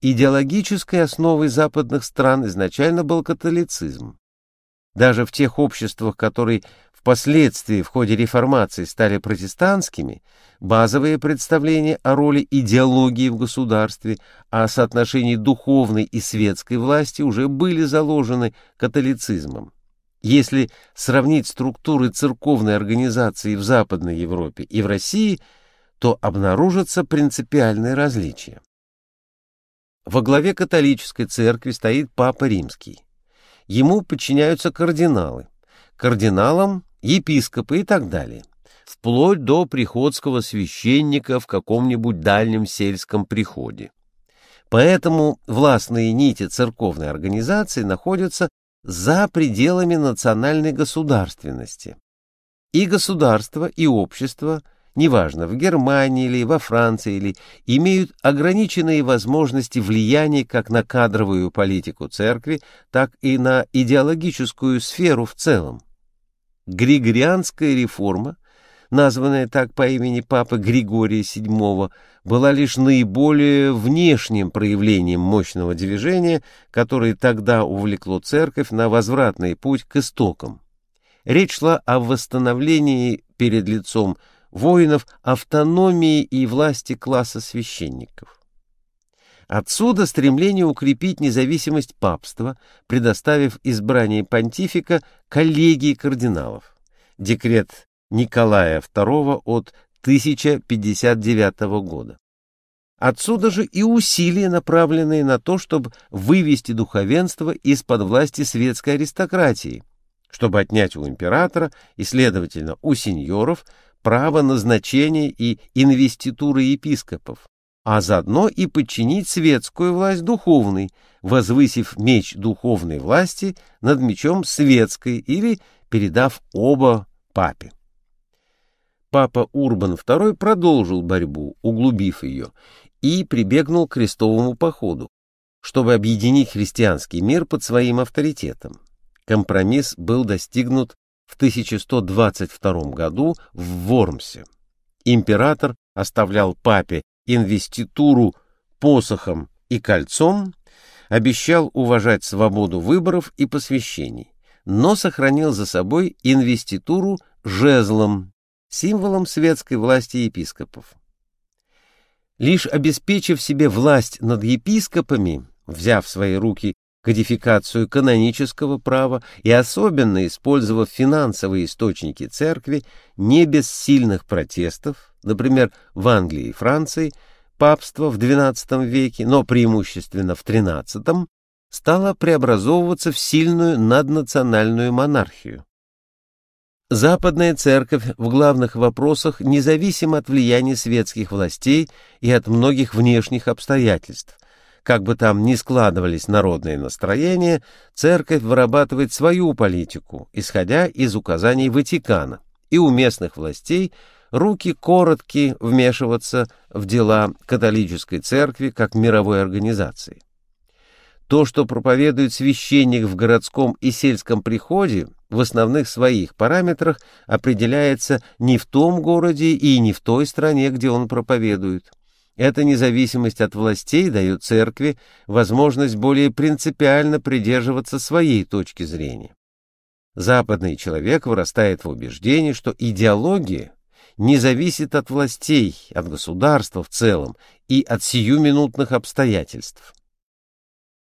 идеологической основой западных стран изначально был католицизм. Даже в тех обществах, которые впоследствии в ходе реформации стали протестантскими, базовые представления о роли идеологии в государстве, о соотношении духовной и светской власти уже были заложены католицизмом. Если сравнить структуры церковной организации в Западной Европе и в России, то обнаружатся принципиальные различия. Во главе католической церкви стоит Папа Римский. Ему подчиняются кардиналы. Кардиналам – епископы и так далее. Вплоть до приходского священника в каком-нибудь дальнем сельском приходе. Поэтому властные нити церковной организации находятся за пределами национальной государственности. И государство, и общество, неважно, в Германии или во Франции, или имеют ограниченные возможности влияния как на кадровую политику церкви, так и на идеологическую сферу в целом. Григорианская реформа, названная так по имени папы Григория VII, была лишь наиболее внешним проявлением мощного движения, которое тогда увлекло церковь на возвратный путь к истокам. Речь шла о восстановлении перед лицом воинов автономии и власти класса священников. Отсюда стремление укрепить независимость папства, предоставив избрание понтифика коллегии кардиналов. Декрет Николая II от 1059 года. Отсюда же и усилия, направленные на то, чтобы вывести духовенство из-под власти светской аристократии, чтобы отнять у императора и, следовательно, у сеньоров право назначения и инвеституры епископов, а заодно и подчинить светскую власть духовной, возвысив меч духовной власти над мечом светской или передав оба папе. Папа Урбан II продолжил борьбу, углубив ее, и прибегнул к крестовому походу, чтобы объединить христианский мир под своим авторитетом. Компромисс был достигнут в 1122 году в Вормсе. Император оставлял папе инвеституру посохом и кольцом, обещал уважать свободу выборов и посвящений, но сохранил за собой инвеституру жезлом, символом светской власти епископов. Лишь обеспечив себе власть над епископами, взяв в свои руки кодификацию канонического права и особенно использовав финансовые источники церкви не без сильных протестов, например, в Англии и Франции, папство в XII веке, но преимущественно в XIII, стало преобразовываться в сильную наднациональную монархию. Западная церковь в главных вопросах независима от влияния светских властей и от многих внешних обстоятельств. Как бы там ни складывались народные настроения, церковь вырабатывает свою политику, исходя из указаний Ватикана, и у местных властей руки короткие вмешиваться в дела католической церкви как мировой организации. То, что проповедует священник в городском и сельском приходе, в основных своих параметрах определяется не в том городе и не в той стране, где он проповедует. Эта независимость от властей дает церкви возможность более принципиально придерживаться своей точки зрения. Западный человек вырастает в убеждении, что идеология не зависит от властей, от государства в целом и от сиюминутных обстоятельств.